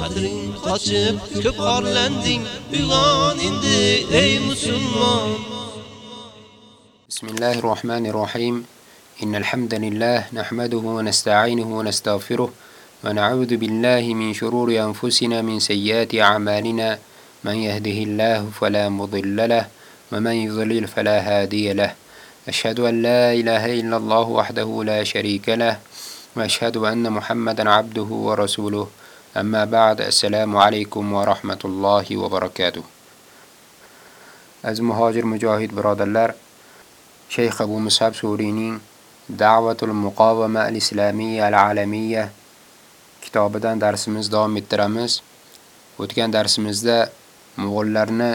Qadring qochib ko'p xorlanding uyg'on endi ey musulmon بسم الله الرحمن الرحيم إن الحمد لله نحمده ونستعينه ونستغفره ونعوذ بالله من شرور أنفسنا من سيئات أعمالنا من يهده الله فلا مضل له ومن يضلل فلا هادي له أشهد أن لا إله إلا الله وحده لا شريك له وأشهد أن محمدا عبده ورسوله أما بعد السلام عليكم ورحمة الله وبركاته از مهاجر مجاهد برادرلر شيخ أبو مصعب سورينين دعوة المقاومة الإسلامية العالمية kitobidan darsimiz davom ettiramiz. O'tgan darsimizda mo'g'ullarni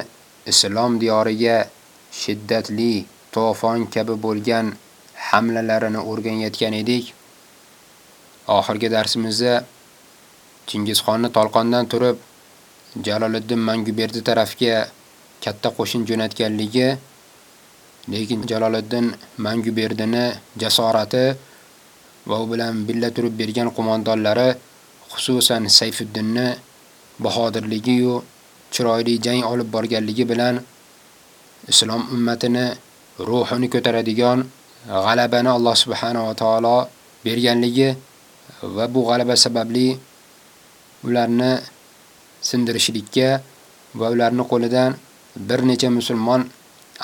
islom diyoriga shiddatli to'fon kabi bo'lgan hamlalarini o'rganayotgan edik. Oxirgi darsimizda Chingizxonni Tolqondan turib Jaloliddin Manguberdi tarafga katta qo'shin jo'natganligi, lekin Jaloliddin Manguberdini jasorati va u bilan billa turib bergan qo'mondonlari, xususan Sayfiddinni bahodirligi yu chiroyli jang olib borganligi bilan islom ummatini ruhini ko'taradigan g'alabani Alloh subhanahu va taolo berganligi va bu g'alaba sababli ularni sindirishlikka va ularni qo'lidan bir necha musulmon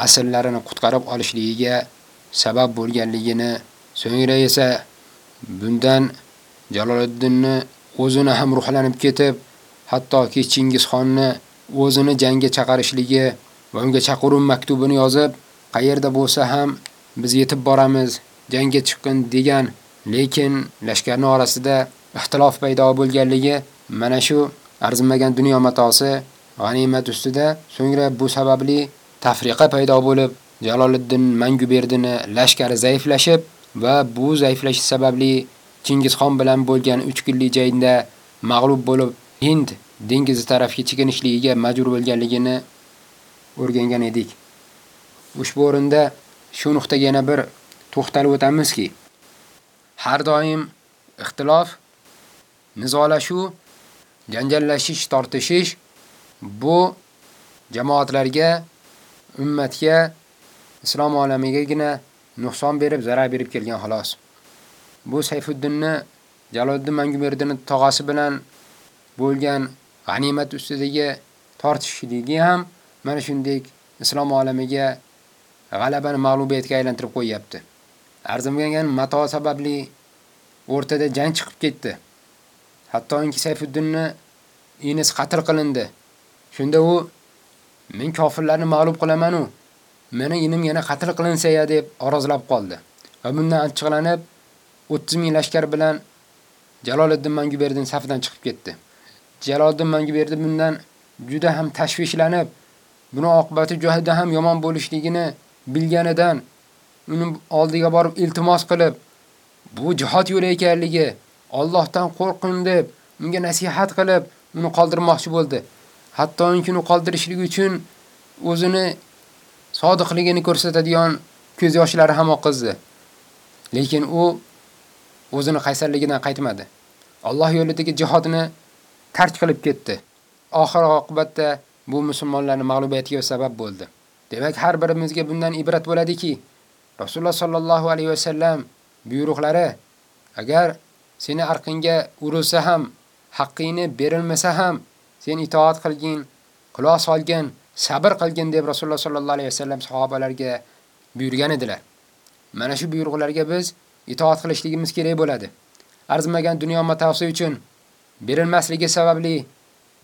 asallarini qutqarib olishligiga sabab bo'lganligini, so'ngra esa bundan Jaloliddinni o'zini ham ruhlanib ketib, hattoki Chingizxonni o'zini jangga chaqirishligi va unga chaqiruv maktubini yozib, qayerda bo'lsa ham biz yetib boramiz, jangga chiqqin degan, lekin lashkarning orasida ixtilof paydo bo'lganligi Mana shu arzimagan dunyo matosi g'animat ustida so'ngra bu sababli tafriqa paydo bo'lib, Jaloliddin Manguberdini lashkari zaiflashib va bu zaiflashi sababli Chingizxon bilan bo'lgan 3 kunlik jangda mag'lub bo'lib, Hind dengizi tarafga chekinishligiga majbur bo'lganligini o'rgangan edik. Ushbu o'rinda shu nuqtaga yana bir to'xtalib o'tamizki, har doim ixtilof, nizolashuv janjallashish, tortishish bu jamoatlarga, ummatga, islom olamigagina nuqson berib, zarar berib kelgan xolos. Bu Sayfuddinni Jaloliddin Mangumerdini tog'asi bilan bo'lgan g'animat ustidagi tortishishligi ham mana shunday islom olamiga g'alabani mag'lubiyatga aylantirib qo'yapti. Arzimgan mato sababli o'rtada jang chiqib ketdi. Hattoki Sayfuddinni inis qatl qilindi. Shunda u men kofirlarni mag'lub qilaman u. Meni inim yana qatl qilinsa-ya deb orozlab qoldi. Va bundan achchiqlanib 30 ming lashkar bilan Jaloliddin Manguberdin safidan chiqib ketdi. Jaloliddin Manguberdi bundan juda ham tashvishlanib, buni oqibati juda ham yomon bo'lishligini bilganidan uni oldiga borib iltimos qilib, bu jihad yo'li ekanligi, Allohdan qo'rqin deb unga nasihat qilib, uni qoldirmoqchi bo'ldi. Hatto uni qoldirishlik uchun o'zini sodiqligini ko'rsatadigan ko'z yoshlari ham oqizdi. Lekin u o'zini qaysarligidan qaytmadi. Alloh yo'lidagi jihodni tark qilib ketdi. Oxir oqibatda bu musulmonlarning mag'lubiyatiga sabab bo'ldi. Demak, har birimizga bundan ibrat bo'ladiki, Rasululloh sallallohu alayhi va sallam buyruqlari agar seni arqinga urilsa ham, haqqingni berilmasa ham, sen itoat qilgin, quloq solgin, sabr qilgin deb Rasululloh sallallohu alayhi vasallam sahobalarga buyurgan edilar. Mana shu buyruqlarga biz itoat qilishligimiz kerak bo'ladi. Arzimagan dunyo matosi uchun berilmasligi sababli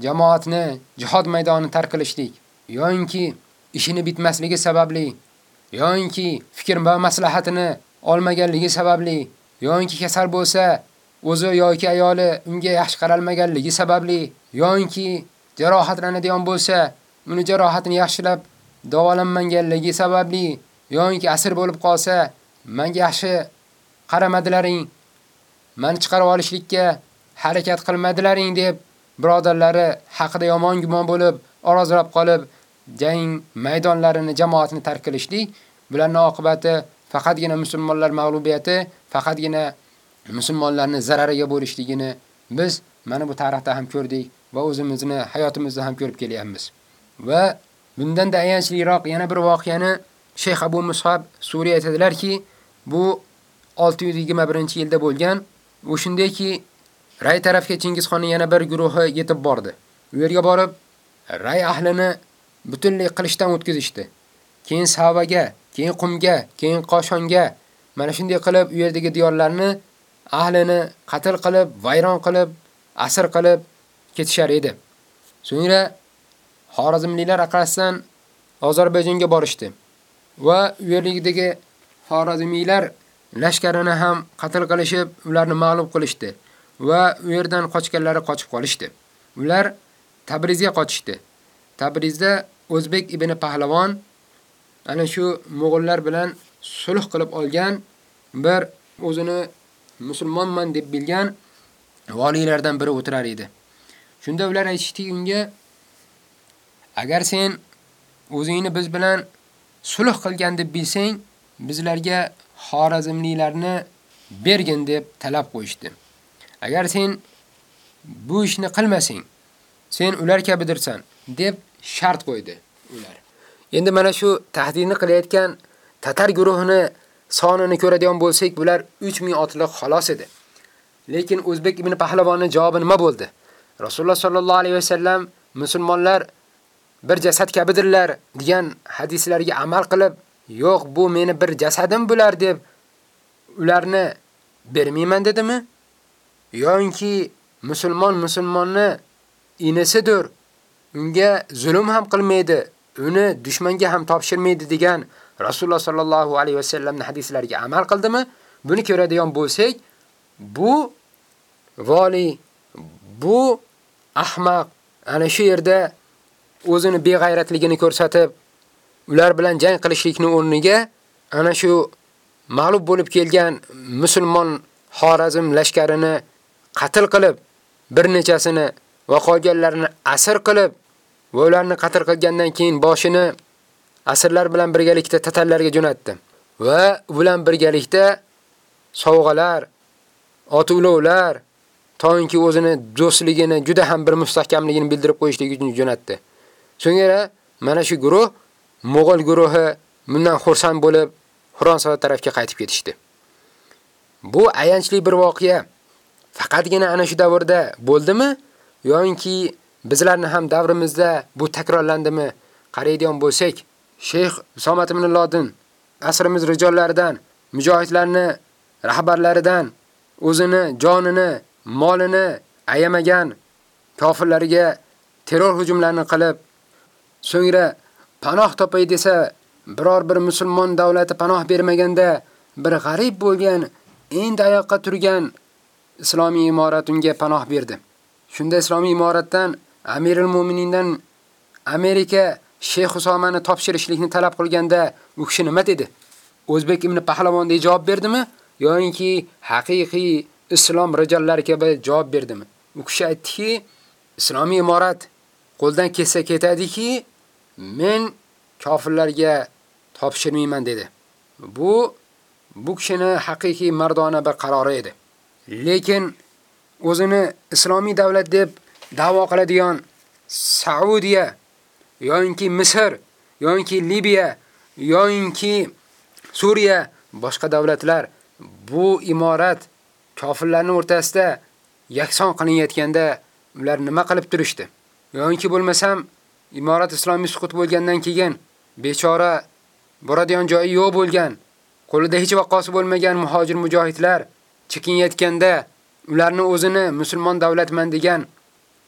jamoatni jihod maydonini tark qilishlik yoinki ishini bitmasligi sababli yoinki fikr va maslahatini olmaganligi sababli yoinki kasal bo'lsa o'zi yoki ayoli unga yaxshi qaralmaganligi sababli yoki jarohatlanadigan bo'lsa, uni jarohatini yaxshilab davolanmaganligi sababli yoki asir bo'lib qolsa, menga yaxshi qaramadilaring, meni chiqarib olishlikka harakat qilmadilaring deb birodarlari haqida yomon gumon bo'lib, orozlab qolib, jang maydonlarini, jamoatni tark qilishlik, bularning oqibati faqatgina musulmonlar mag'lubiyati, faqatgina musulmonlarning zarariga bo'lishligini biz mana bu tarixda ham ko'rdik va o'zimizni hayotimizda ham ko'rib kelyapmiz. Va bundan da ayanchliroq yana bir voqeani Sheyx Abu Musab Suriya aytadilarki, bu 621-yilda bo'lgan. O'shundayki Ray tarafga Chingizxonning yana bir guruhi yetib bordi. U yerga borib, Ray ahlini butunlay qilishdan o'tkazishdi. Keyin Savaga, keyin Qumga, keyin Qoshonga mana shunday qilib u yerdagi diyorlarni ahlini qatl qilib, vayron qilib, asir qilib ketishar edi. So'ngra Xorazmliklar aqrasdan Ozarbayjonga borishdi va u yerlikdagi Xorazmiylar lashkarini ham qatl qilishib, ularni mag'lub qilishdi va u yerdan qochganlari qochib qolishdi. Ular Tabrizga qochishdi. Tabrizda O'zbek ibn Pahlavon ana shu mo'g'ullar bilan sulh qilib olgan bir o'zini musulmonman deb bilgan valiylardan biri o'tirar edi. Shunda ular aytishdi unga agar sen o'zingni biz bilan sulh qilgan deb bilsang, bizlarga Xorazmliklarni bergin deb talab qo'yishdi. Agar sen bu ishni qilmasang, sen ular kabidirsan deb shart qo'ydi ular. Endi mana shu tahdidni qilayotgan tatar guruhini sonini ko'radigan bo'lsak, bular 3000 otliq xolos edi. Lekin O'zbek ibn Pahlavonning javobi nima bo'ldi? Rasululloh sallallohu alayhi vasallam musulmonlar bir jasad kabidirlar degan hadislarga amal qilib, yo'q, bu meni bir jasadim bular deb ularni bermayman dedimi? Yo'inki musulmon musulmonni inisidir, unga zulm ham qilmaydi, uni dushmanga ham topshirmaydi degan Rasululloh sallallohu alayhi vasallamning hadislariga amal qildimi? Buni ko'radigan bo'lsak, bu vali, bu ahmaq ana shu yerda o'zini beg'ayratligini ko'rsatib, ular bilan jang qilishlikni o'rniga ana shu mag'lub bo'lib kelgan musulmon Xorazm lashkarini qatl qilib, bir nechasini va qolganlarini asir qilib, va ularni qatl qilgandan keyin boshini asirlar bilan birgalikda tatarlarga jo'natdi. Va bilan birgalikda sovg'alar, otuvlovlar, to'yinki o'zini do'stligini juda ham bir mustahkamligini bildirib qo'yishlik uchun jo'natdi. So'ngra mana shu guruh Mo'g'ul guruhi bundan xursand bo'lib Xorason tarafga qaytib ketishdi. Bu ayanchli bir voqea. Faqatgina ana shu davrda bo'ldimi yoki bizlarni ham davrimizda bu takrorlandimi? Qaraydigan bo'lsak, Sheyx Usomat ibn Lodin asrimiz rijollaridan, mujohidlarni rahbarlaridan o'zini, jonini, molini ayamagan kofirlarga terror hujumlarini qilib, so'ngra panoh topay desa, biror bir musulmon davlati panoh bermaganda, bir g'arib bo'lgan, endi oyoqqa turgan islomiy imorat unga panoh berdi. Shunda islomiy imoratdan Amirul Mu'minindan Amerika Sheyx Usomani topshirishlikni talab qilganda u kishi nima dedi? O'zbek ibn Pahlavon deb javob berdimi? yoki haqiqiy islom rijallari kabi javob berdimi? U kishi aytdiki, islomiy imorat qo'ldan ketsa ketadiki, men kofirlarga topshirmayman dedi. Bu bu kishini haqiqiy mardona bir qarori edi. Lekin o'zini islomiy davlat deb da'vo qiladigan Saudiya yoki Misr yoki Libiya yoki Suriya boshqa davlatlar bu imorat kofirlarning o'rtasida yakson qilinayotganda ular nima qilib turishdi? Yo'inki bo'lmasam, imorat islomiy suqut bo'lgandan keyin bechora boradigan joyi yo'q bo'lgan, qo'lida hech vaqosi bo'lmagan muhojir mujohidlar chekinayotganda ularni o'zini musulmon davlatman degan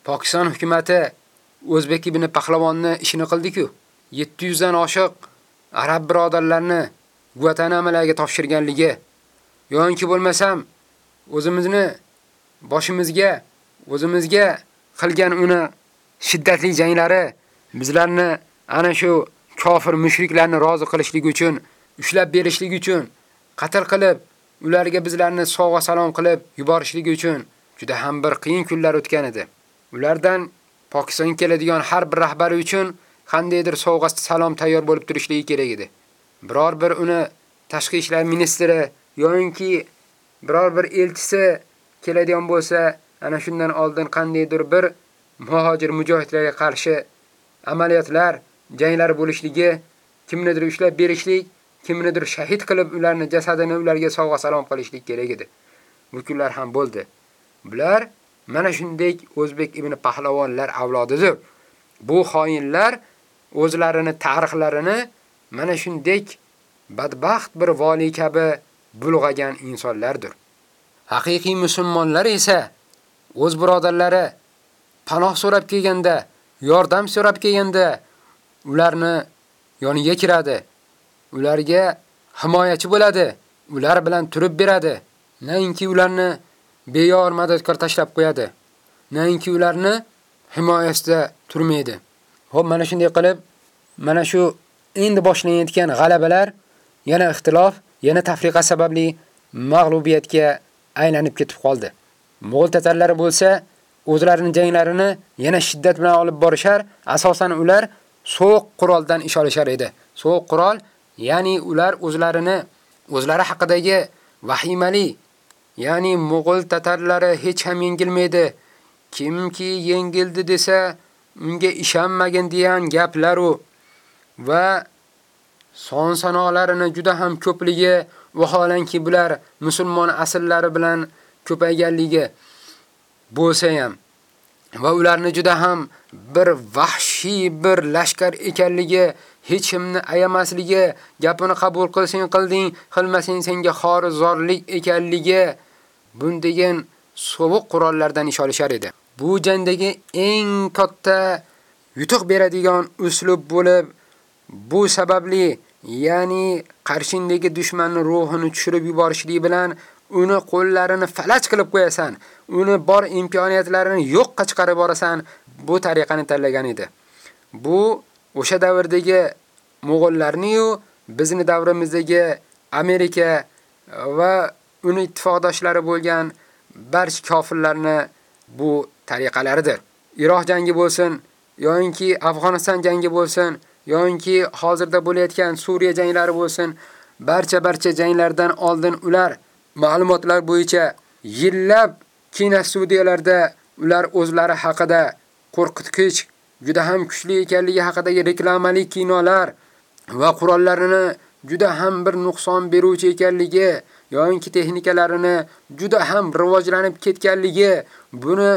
Pokiston hukumatı O'zbek ibn Pahlavonni ishini qildi-ku. 700 dan oshiq arab birodarlarni Guantanamalarga topshirganligi yo'inki bo'lmasam o'zimizni boshimizga o'zimizga qilgan uni shiddatli janglari bizlarni ana shu kofir mushriklarni rozi qilishlik uchun, ushlab berishlik uchun, qatl qilib, ularga bizlarni sovg'a salom qilib yuborishlik uchun juda ham bir qiyin kunlar o'tgan edi. Ulardan Pokistonga keladigan har bir rahbari uchun qandaydir sovg'a salom tayyor bo'lib turishligi kerak edi. Biror bir uni tashqi ishlar ministri yoki biror bir elchisi keladigan bo'lsa, ana shundan oldin qandaydir bir muhojir mujohidlarga qarshi amaliyotlar, janglar bo'lishligi, kimnidir ushlab berishlik, kimnidir shahid qilib ularni jasadini ularga sovg'a salom qilishlik kerak edi. Bu kunlar ham bo'ldi. Bular mana shunday O'zbek ibn Pahlavonlar avlodidir. Bu xoinlar o'zlarini tarixlarini mana shunday badbaxt bir vali kabi bulg'agan insonlardir. Haqiqiy musulmonlar esa o'z birodarlari panoh so'rab kelganda, yordam so'rab kelganda ularni yoniga kiradi. Ularga himoyachi bo'ladi. Ular bilan turib beradi. Nainki ularni beyor madadkor tashlab qo'yadi. Nainki ularni himoyasida turmaydi. Xo'p, mana shunday qilib, mana shu endi boshlanayotgan g'alabalar yana ixtilof, yana tafriqa sababli mag'lubiyatga aylanib ketib qoldi. Mo'g'ul tatarlari bo'lsa, o'zlarining janglarini yana shiddat bilan olib borishar, asosan ular so'q quroldan ish olishar edi. So'q qurol, ya'ni ular o'zlarini o'zlari haqidagi vahimali, ya'ni mo'g'ul tatarlari hech ham yengilmaydi. Kimki yengildi desa, unga ishonmagin degan gaplar u va son sanolarini juda ham ko'pligi vaholanki bular musulmon asllari bilan ko'payganligi bo'lsa ham va ularni juda ham bir vahshiy bir lashkar ekanligi, hech kimni ayamasligi, gapini qabul qilsang qilding, qilmasang senga xorizorlik ekanligi bundegan sovuq qurollardan ish olishar edi. Bu jangdagi eng katta yutuq beradigan uslub bo'lib, bu sababli ya'ni qarshindagi dushmanning ruhini tushirib yuborishlik bilan uni qo'llarini falaj qilib qo'yasan, uni bor imkoniyatlarini yo'qqa chiqarib borasan, bu tariqani tanlagan edi. Bu o'sha davrdagi mo'g'ullarni-yu bizni davrimizdagi Amerika va uni ittifoqdoshlari bo'lgan barcha kofirlarni bu tariqalaridir. Iroq jangi bo'lsin, yoki Afg'oniston jangi bo'lsin, yoki hozirda bo'layotgan Suriya janglari bo'lsin, barcha-barcha janglardan oldin ular ma'lumotlar bo'yicha yillab kinostudiyalarda ular o'zlari haqida qo'rqitgich, juda ham kuchli ekanligi haqidagi reklamali kinolar va qurollarini juda ham bir nuqson beruvchi ekanligi yoyinki texnikalarini juda ham rivojlanib ketganligi buni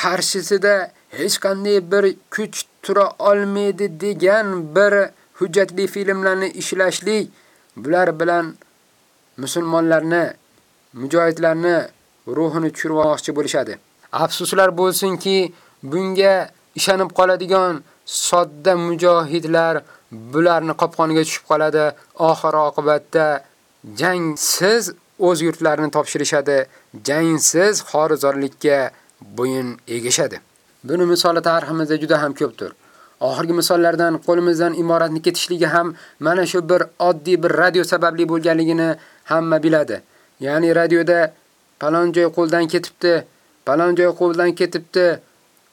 qarshisida hech qanday bir kuch tura olmaydi degan bir hujjatli filmlarni ishlashlik bular bilan musulmonlarni mujohidlarni ruhini tushirmoqchi bo'lishadi. Afsuslar bo'lsinki, bunga ishonib qoladigan sodda mujohidlar bularni qopqoniga tushib qoladi. Oxir oqibatda jangsiz o'z yurtlarini topshirishadi, jangsiz xorizorlikka bo'yin egishadi. Buni misoli tariximizda juda ham ko'pdir. Oxirgi misollardan qo'limizdan imoratni ketishligi ham mana shu bir oddiy bir radio sababli bo'lganligini hamma biladi. Ya'ni radioda palon joy qo'ldan ketibdi, palon joy qo'ldan ketibdi.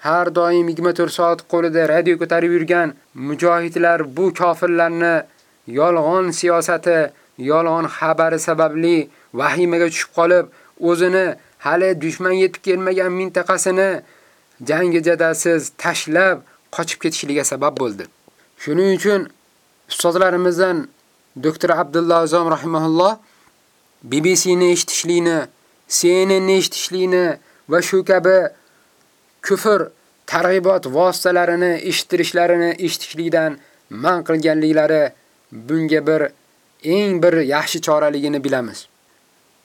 Har doim 24 soat qo'lida radio ko'tarib yurgan mujohidlar bu kofirlarni yolg'on siyosati, yolg'on xabari sababli vahimaga tushib qolib, o'zini hali dushman yetib kelmagan mintaqasini jangi jadasiz tashlab qochib ketishligiga sabab bo'ldi. Shuning uchun ustozlarimizdan doktor Abdulloh Azom rahimahulloh BBC ni eshitishlikni, CNNni eshitishlikni va shu kabi kufr targ'ibot vositalarini eshitirishlarini eshitishlikdan man qilganliklari bunga bir eng bir yaxshi choraligini bilamiz.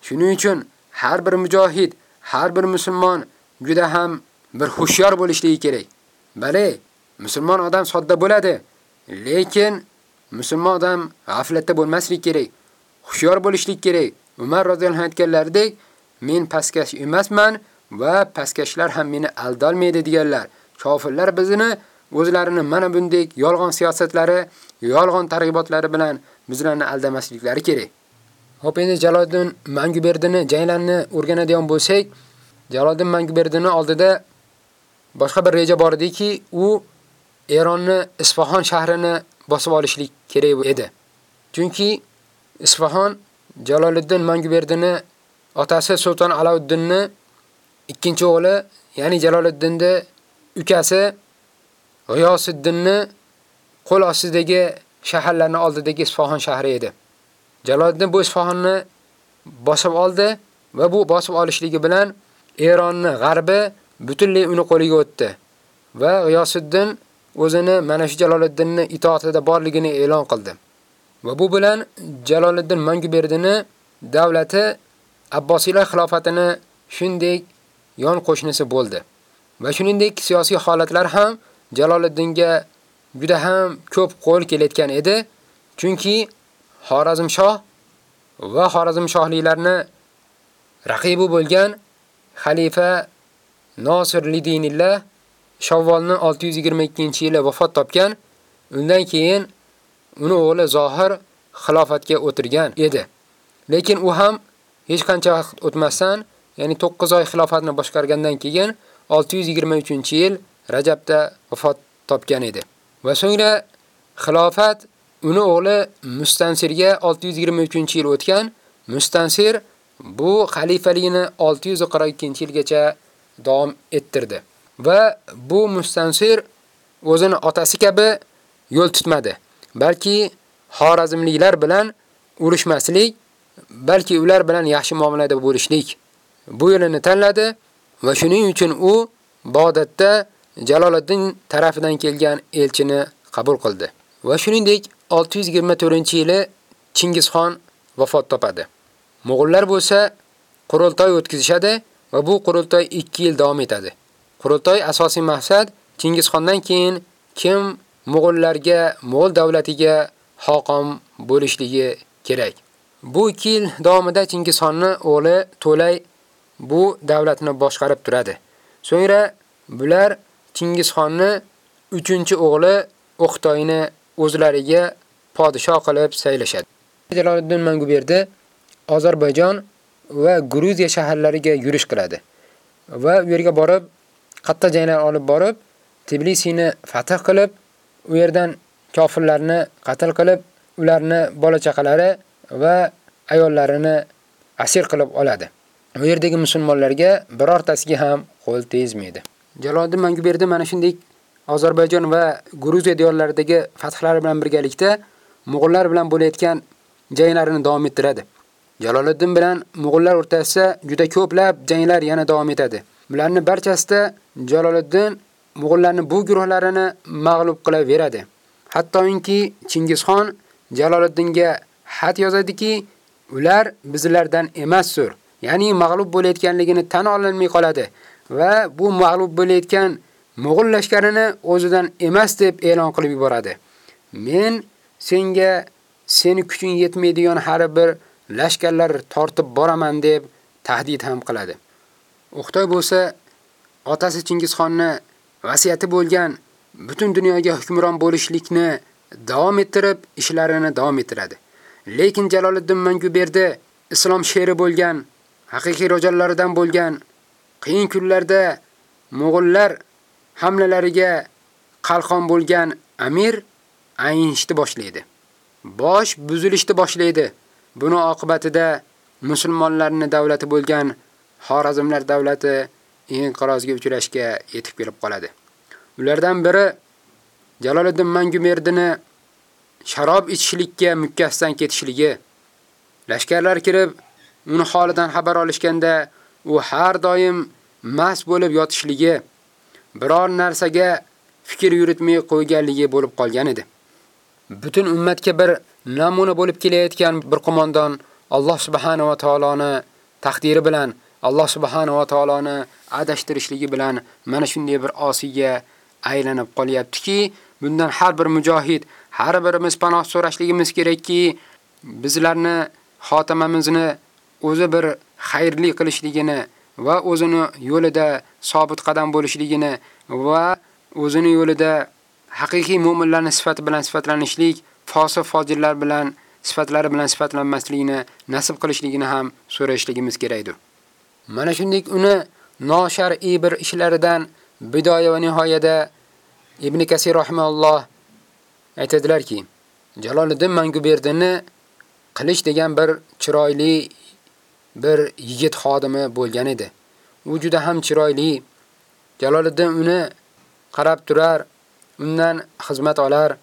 Shuning uchun har bir mujohid, har bir musulmon juda ham bir xushyor bo'lishligi kerak. Bale, musulmon odam sodda bo'ladi, lekin musulmon odam g'aflatda bo'lmasligi kerak. Xushyor bo'lishlik kerak. Umar roziyallohu aytganlaridek, men pastkash emasman va pastkashlar ham meni aldolmaydi deganlar. kofirlar bizni o'zlarini mana bunday yolg'on siyosatlari, yolg'on targ'ibotlari bilan bizlarni aldamasliklari kerak. Hop endi Jaloliddin Manguberdini janglarni o'rganadigan bo'lsak, Jaloliddin Manguberdini oldida boshqa bir reja bor ediki, u Eronni Isfahon shahrini bosib olishlik kerak edi. Chunki Isfahon Jaloliddin Manguberdini otasi Sultan Alauddinni ikkinchi o'g'li, ya'ni Jaloliddinni ukasi G'iyosiddinni qo'l ostidagi shaharlarni oldidagi Isfahon shahri edi. Jaloliddin bu Isfahonni bosib oldi va bu bosib olishligi bilan Eronni g'arbi butunlay uni qo'liga o'tdi. Va G'iyosiddin o'zini mana shu Jaloliddinni itoatida borligini e'lon qildi. Va bu bilan Jaloliddin Manguberdini davlati Abbosiylar xilofatini shunday yon qo'shnisi bo'ldi. Va shuningdek siyosiy holatlar ham Jaloliddinga juda ham ko'p qo'l kelayotgan edi, chunki Xorazm shoh va Xorazmshohliklarni raqibi bo'lgan xalifa Nosir lidinillah Shavvolning 622-yili vafot topgan. Undan keyin uni o'g'li Zohir xilofatga o'tirgan edi. Lekin u ham hech qancha vaqt o'tmasdan, ya'ni 9 oy xilofatni boshqargandan keyin 623-yil Rajabda vafot topgan edi. Va so'ngra xilofat uni o'g'li Mustansirga 623-yil o'tgan. Mustansir bu xalifaligini 642-yilgacha davom ettirdi. Va bu Mustansir o'zini otasi kabi yo'l tutmadi. Balki Xorazmliklar bilan urushmaslik, balki ular bilan yaxshi muomalada bo'lishlik bu yo'lini tanladi va shuning uchun u Bag'dodda Jaloliddin tarafidan kelgan elchini qabul qildi. Va shuningdek 624-yili Chingizxon vafot topadi. Mo'g'ullar bo'lsa qurultoy o'tkazishadi va bu qurultoy 2 yil davom etadi. Qurultoy asosiy maqsad Chingizxondan keyin kim Mo'g'ullarga, Mo'g'ul davlatiga hokim bo'lishligi kerak. Bu 2 yil davomida Chingizxonning o'g'li To'lay bu davlatni boshqarib turadi. So'ngra bular Chingizxonni 3-o'g'li O'xtoyni o'zlariga podshoh qilib saylashadi. Jaloliddin Manguberdi Ozarbayjon va Gruziya shaharlariga yurish qiladi va u yerga borib qatta janglar olib borib Tbilisini fath qilib, u yerdan kofirlarni qatl qilib, ularni bola chaqalari va ayollarini asir qilib oladi. U yerdagi musulmonlarga birortasiga ham qo'l tegizmaydi. Jaloliddin Manguberdi mana shunday Ozarbayjon va Gruziya diyorlaridagi fathlari bilan birgalikda Mo'g'ullar bilan bo'layotgan janglarini davom ettiradi. Jaloliddin bilan Mo'g'ullar o'rtasida juda ko'plab janglar yana davom etadi. Bularning barchasida Jaloliddin Mo'g'ullarning bu guruhlarini mag'lub qilaveradi. Hattoyinki Chingizxon Jaloliddinga xat yozadiki, ular bizlardan emasdir. Ya'ni mag'lub bo'layotganligini tan olinmay qoladi va bu mag'lub bo'layotgan Mo'g'ul lashkarini o'zidan emas deb e'lon qilib yuboradi. Men senga seni kuching yetmaydigan har bir lashkarlar tortib boraman deb tahdid ham qiladi. O'xtoy bo'lsa otasi Chingizxonni vasiyati bo'lgan butun dunyoga hukmron bo'lishlikni davom ettirib, ishlarini davom ettiradi. Lekin Jaloliddin Manguberdi islom sheri bo'lgan, haqiqiy ro'jallaridan bo'lgan qiyin kunlarda Mo'g'ullar hamlalariga qalqon bo'lgan amir ayinishni boshlaydi. Bosh buzilishni boshlaydi. Buni oqibatida musulmonlarning davlati bo'lgan Xorazmlar davlati inqirozga uchrashga yetib kelib qoladi. Ulardan biri Jaloliddin Mangumerdini sharob ichishlikka mukkasdan ketishligi. Lashkarlar kirib, uni holidan xabar olishganda u har doim mast bo'lib yotishligi, biror narsaga fikr yuritmay qo'yganligi bo'lib qolgan edi. Butun ummatga bir namuna bo'lib kelayotgan bir qo'mondon Alloh subhanahu va taoloni taqdiri bilan, Alloh subhanahu va taoloni adashtirishligi bilan mana shunday bir osiyga aylanib qolyaptiki, bundan har bir mujohid, har birimiz panoh so'rashligimiz kerakki, bizlarni xotimamizni o'zi bir xayrli qilishligini va o'zini yo'lida sobit qadam bo'lishligini va o'zini yo'lida haqiqiy mu'minlarning sifati bilan sifatlanishlik, fosiq fojirlar bilan sifatlari bilan sifatlanmasligini nasib qilishligini ham so'rashligimiz kerakdir. Mana shunday uni noshar'iy bir ishlaridan bidoya va nihoyada Ibn Kasir rahimahulloh aytadilarki, Jaloliddin Manguberdini qilish degan bir chiroyli bir yigit xodimi bo'lgan edi. U juda ham chiroyli. Jaloliddin uni qarab turar, undan xizmat olar,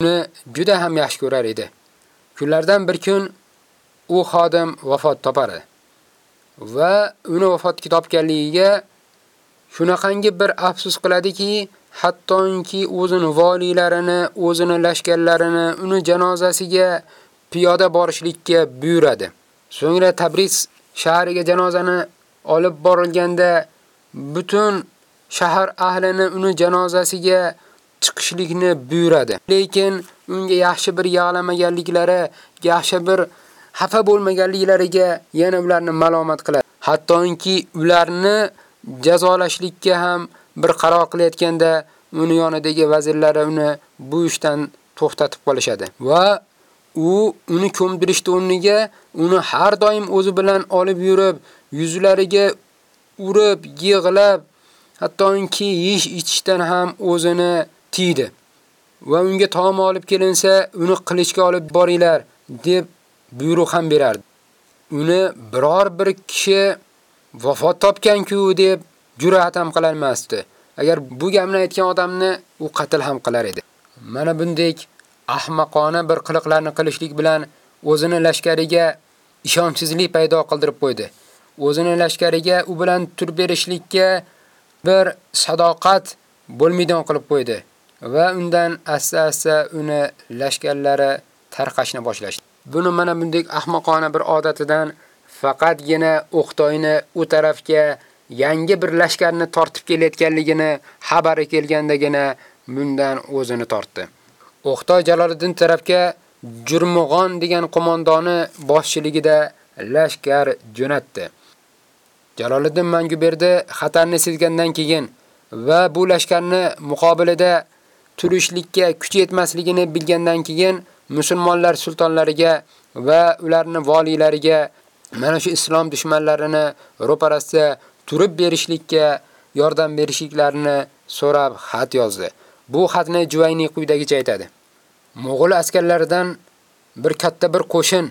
uni juda ham yaxshi ko'rar edi. Kunlardan bir kun u xodim vafot topadi. Va uni vafot topganligiga shunaqangi bir afsus qiladiki, hattoki o'zini voliylarini, o'zini lashkarlarini uni janozasiga piyoda borishlikka buyuradi. So'ngra Tabriz shahriga janozani olib borilganda butun shahar ahlini uni janozasiga chiqishlikni buyuradi. Lekin unga yaxshi bir yig'lamaganliklari, yaxshi bir xafa bo'lmaganliklariga yana ularni malomat qiladi. Hattoki ularni jazolashlikka ham bir qaror qilayotganda uni yonidagi vazirlari uni bu ishdan to'xtatib qolishadi. Va u uni ko'mdirishdi o'rniga uni har doim o'zi bilan olib yurib, yuzlariga urib, yig'lab, hattoki yeyish ichishdan ham o'zini tiydi. Va unga taom olib kelinsa, uni qilichga olib boringlar deb buyruq ham berardi. Uni biror bir kishi vafot topgan-ku deb jur'at ham qilmasdi. Agar bu gapni aytgan odamni u qatl ham qilar edi. Mana bundek ahmaqona bir qiliqlarni qilishlik bilan o'zini lashkariga ishonchsizlik paydo qildirib qo'ydi. O'zini lashkariga u bilan tur berishlikka bir sadoqat bo'lmaydigan qilib qo'ydi va undan asta-asta uni lashkarlari tarqashni boshlashdi. Buni mana bunday ahmoqona bir odatidan faqatgina O'xtoyni u tarafga yangi bir lashkarni tortib kelayotganligini xabari kelgandagina bundan o'zini tortdi. Xitoy Jaloliddin tarafga Jurmug'on degan qo'mondoni boshchiligida lashkar jo'natdi. Jaloliddin Manguberdi xatarni sezgandan keyin va bu lashkarni muqobilida turishlikka kuch yetmasligini bilgandan keyin musulmonlar sultonlariga va ularning valiylariga mana shu islom dushmanlarini ro'parasida turib berishlikka yordam berishliklarini so'rab xat yozdi. Bu xatni Juvayni quyidagicha aytadi. Mo'g'ul askarlaridan bir katta bir qo'shin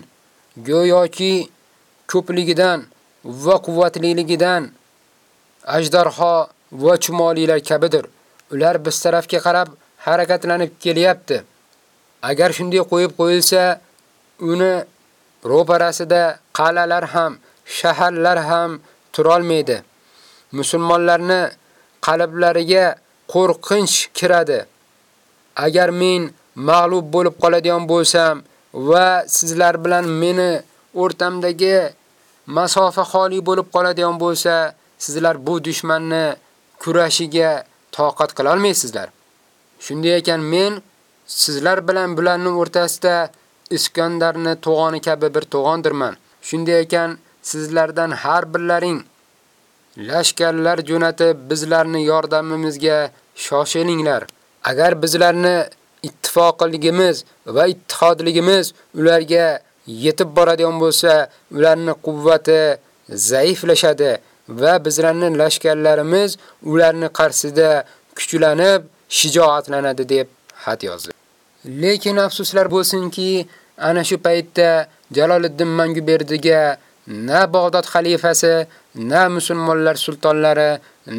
go'yoki ko'pligidan va quvvatliligidan ajdarho va chumolilar kabidir. Ular biz tarafga qarab harakatlanib kelyapti. Agar shunday qo'yib qo'yilsa, uni ro'parasida qal'alar ham, shaharlar ham tura olmaydi. Musulmonlarni qalblariga qo'rqinch kiradi. Agar men mag'lub bo'lib qoladigan bo'lsam va sizlar bilan meni o'rtamdagi masofa xoli bo'lib qoladigan bo'lsa, sizlar bu dushmanni kurashiga toqat qila olmaysizlar. Shunday ekan men sizlar bilan bularning o'rtasida Iskandarni to'g'oni kabi bir to'g'ondirman. Shunday ekan sizlardan har birlaring lashkarlar jo'natib bizlarni yordamimizga shoshilinglar. Agar bizlarni ittifoqligimiz va ittihodligimiz ularga yetib boradigan bo'lsa, ularning quvvati zaiflashadi va bizlarning lashkarlarimiz ularni qarshisida kuchlanib, shijoatlanadi deb xat yozdi. Lekin afsuslar bo'lsinki, ana shu paytda Jaloliddin Manguberdiga na Bag'dod xalifasi, na musulmonlar sultonlari,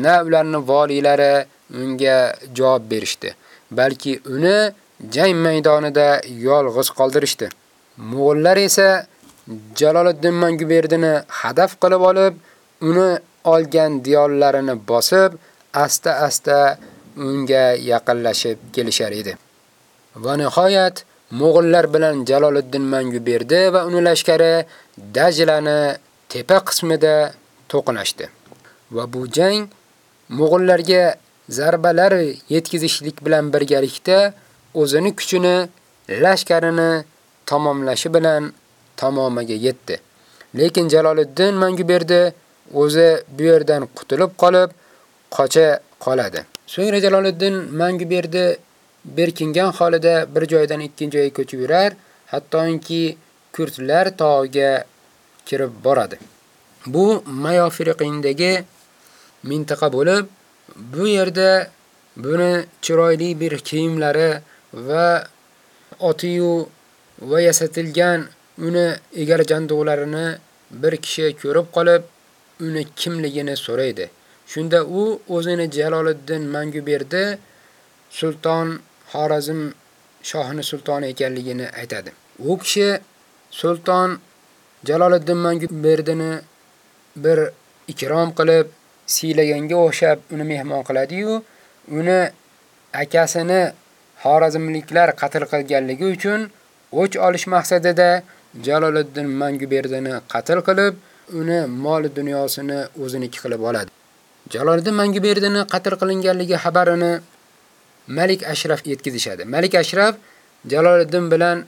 na ularning valiylari unga javob berishdi. Balki uni jang maydonida yolg'iz qoldirishdi. Mo'g'ullar esa Jaloliddin Manguberdini hadaf qilib olib, uni olgan diyorlarini bosib, asta-asta unga yaqinlashib kelishar edi. Va nihoyat Mo'g'ullar bilan Jaloliddin Manguberdi va uni lashkari Dajlani tepa qismida to'qnashdi. Va bu jang Mo'g'ullarga zarbalar yetkazishlik bilan birgalikda o'zini kuchini, lashkarini tamomlashi bilan tamomiga yetdi. Lekin Jaloliddin Manguberdi o'zi bu yerdan qutulib qolib, qocha qoladi. So'ngra Jaloliddin Manguberdi berkingan holida bir joydan ikkinchi joyga ko'chib yurar, hattoki kurtlar tog'iga kirib boradi. Bu Mayofiriqindagi mintaqa bo'lib, bu yerda buni chiroyli bir kiyimlari va otiyu va yasatilgan uni egar janduvlarini bir kishi ko'rib qolib, uni kimligini so'raydi. Shunda u o'zini Jaloliddin Manguberdi sulton Xorazm shohini sultoni ekanligini aytadi. U kishi sulton Jaloliddin Manguberdini bir ikrom qilib, siylaganga o'xshab uni mehmon qiladi-yu, uni akasini Xorazmliklar qatl qilganligi uchun o'ch olish maqsadida Jaloliddin Manguberdini qatl qilib, uni mol dunyosini o'ziniki qilib oladi. Jaloliddin Manguberdini qatl qilinganligi xabarini Malik Ashraf yetkazishadi. Malik Ashraf Jaloliddin bilan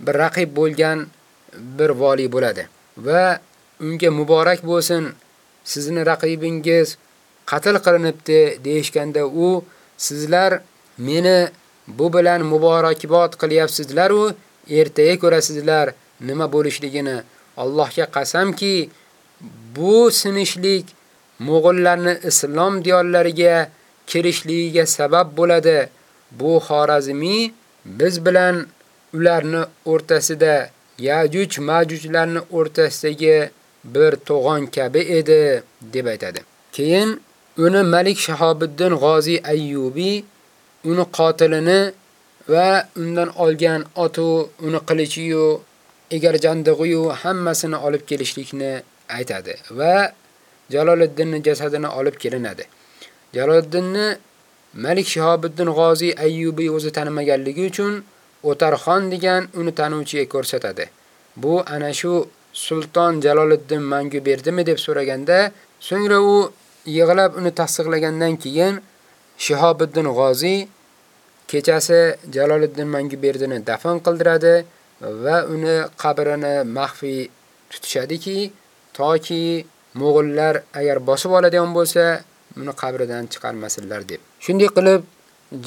bir raqib bo'lgan bir vali bo'ladi va unga muborak bo'lsin, sizni raqibingiz qatl qilinibdi deyishganda u sizlar meni bu bilan muborakibot qilyapsizlar u ertaga ko'rasizlar nima bo'lishligini. Allohga qasamki, bu sinishlik mo'g'ullarni islom diyorlariga kirishligiga sabab bo'ladi. Bu Xorazmiy biz bilan ularni o'rtasida Yajuj Majujlarni o'rtasidagi bir to'g'on kabi edi deb aytadi. Keyin uni Malik Shahobiddin G'ozi Ayyubi uni qotilini va undan olgan otu, uni qilichiyu, egar jandig'iyu hammasini olib kelishlikni aytadi va Jaloliddinning jasadini olib kelinadi. Jaloliddinni Malik Shahobiddin G'ozi Ayyubi o'zi tanimaganligi uchun O'tarxon degan uni tanuvchiga ko'rsatadi. Bu ana shu Sulton Jaloliddin mangu berdimi deb so'raganda, so'ngra u yig'lab uni tasdiqlagandan keyin Shihobiddin G'ozi kechasi Jaloliddin mangu berdini dafn qildiradi va uni qabrini maxfiy tutishadiki, toki mo'g'ullar agar bosib oladigan bo'lsa, uni qabridan chiqarmasinlar deb. Shunday qilib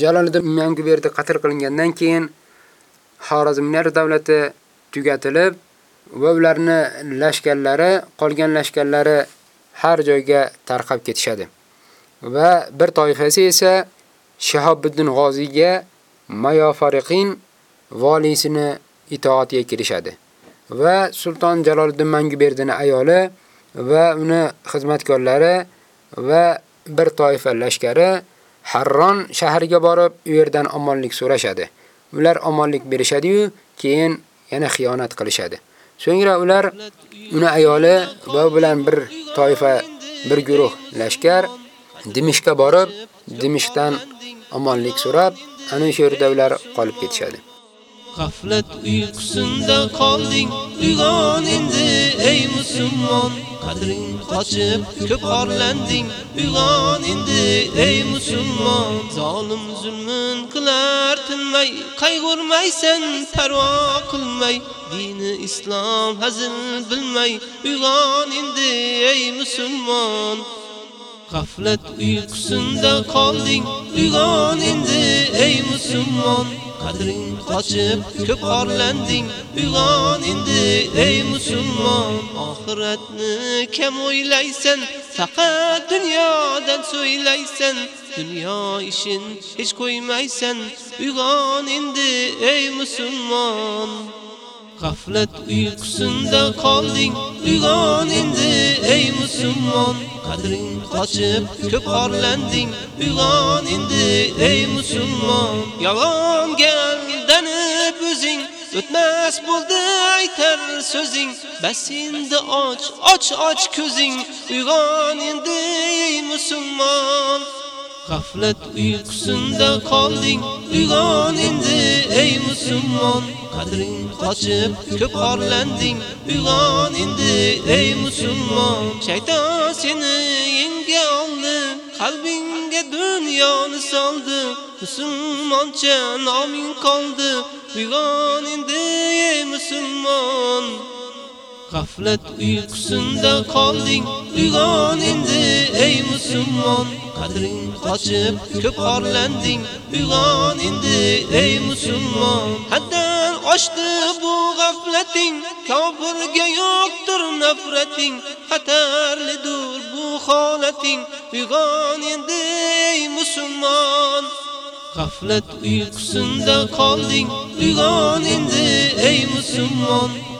Jaloliddin mangu berdi qatl qilingandan keyin Xorazmlar davlati tugatilib va ularni lashkarlari, qolgan lashkarlari har joyga tarqab ketishadi. Va bir toifasi esa Shahobiddin G'oziga Mayofariqin valisini itoatiga kirishadi. Va Sultan Jaloliddin Manguberdining ayoli va uni xizmatkorlari va bir toifa lashkari Harron shahriga borib, u yerdan omonlik so'rashadi. Ular omonlik berishadi-yu, keyin yana xiyonat qilishadi. So'ngra ular uni ayoli va bilan bir toifa, bir guruh lashkar Dimishqqa borib, Dimishqdan omonlik so'rab, ana shu yerda ular qolib ketishadi. G'aflat uyqusinda qolding, uyg'on endi ey musulmon. Qadring qochib, ko'p orlanding, uyg'on endi ey musulmon. Zolim zulmun qilar tinmay, qayg'urmaysan, parvo qilmay, dini islom hazil bilmay, uyg'on endi ey musulmon. G'aflat uyqusinda qolding, uyg'on endi ey musulmon. Qadring qochib, ko'p orlanding, uyg'on endi ey musulmon. Oxiratni kam o'ylaysan, faqat dunyodan so'ylaysan. Dunyo ishin hech qo'ymaysan, uyg'on endi ey musulmon. G'aflat uyqusinda qolding, uyg'on endi ey musulmon. Qadring qochib, ko'p orlanding, uyg'on endi ey musulmon. Yolg'onga aldanib o'zing o'tmas bo'ldi aytar so'zing. Bas endi och, och och ko'zing, uyg'on endi ey musulmon. G'aflat uyqusinda qolding, uyg'on endi ey musulmon. Qadring qochib, ko'p orlanding, uyg'on endi ey musulmon. Shayton seni yenga oldi, qalbingga dunyoni soldi. Musulmoncha noming qoldi, uyg'on endi ey musulmon. G'aflat uyqusinda qolding, uyg'on endi ey musulmon. Qadring qochib ko'p qorlanding uyg'on endi ey musulmon. Haddan oshdi bu g'aflating kofirga yo'qdir nafrating. Xatarlidir bu holating uyg'on endi ey musulmon. G'aflat uyqusinda qolding, uyg'on endi ey musulmon.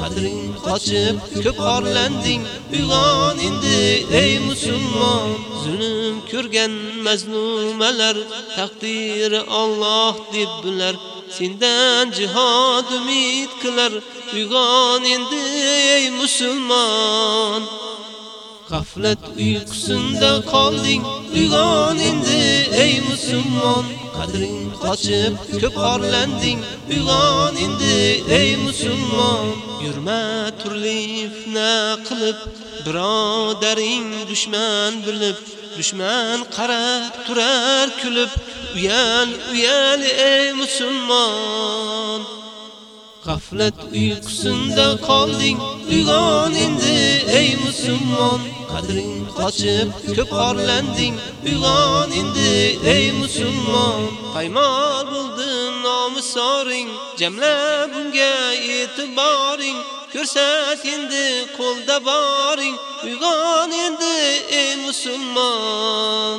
Qadring qochib ko'p orlanding uyg'on endi ey musulmon. Zulm ko'rgan mazlumalar taqdiri Alloh deb bular sendan jihad umid qilar. Uyg'on endi ey musulmon. G'aflat uyqusinda qolding uyg'on endi ey musulmon. Qadring qochib ko'p orlanding uyg'on endi ey musulmon. Yurma turli fitna qilib birodaring dushman bilib dushman qarab turar kulib uyal uyal ey musulmon. G'aflat uyqusinda qolding, uyg'on endi ey musulmon. Qadring qochib ko'p orlanding, uyg'on endi ey musulmon. Qaymol bo'ldi nomusoring, jamla bunga e'tiboring. Ko'rsat endi qo'lda boring, uyg'on endi ey musulmon.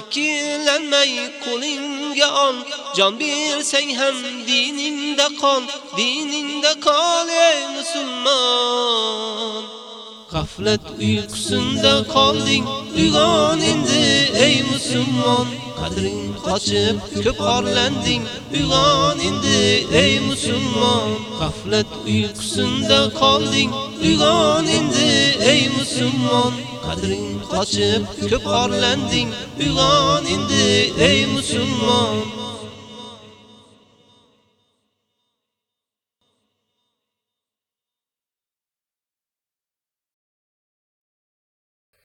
ikkilanmay qo'lingga ol jon bersang ham diningda qol diningda qol ey musulmon G'aflat uyqusinda qolding uyg'on endi ey musulmon qadring qochib ko'p orlanding uyg'on endi ey musulmon G'aflat uyqusinda qolding uyg'on endi ey musulmon qadring qochib ko'p orlanding uyg'on endi ey musulmon